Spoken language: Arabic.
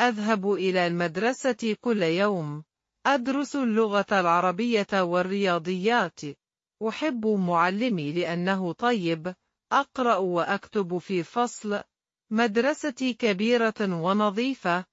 أذهب إلى المدرسة كل يوم. أدرس اللغة العربية والرياضيات. أحب معلمي لأنه طيب. أقرأ وأكتب في فصل. مدرستي كبيرة ونظيفة.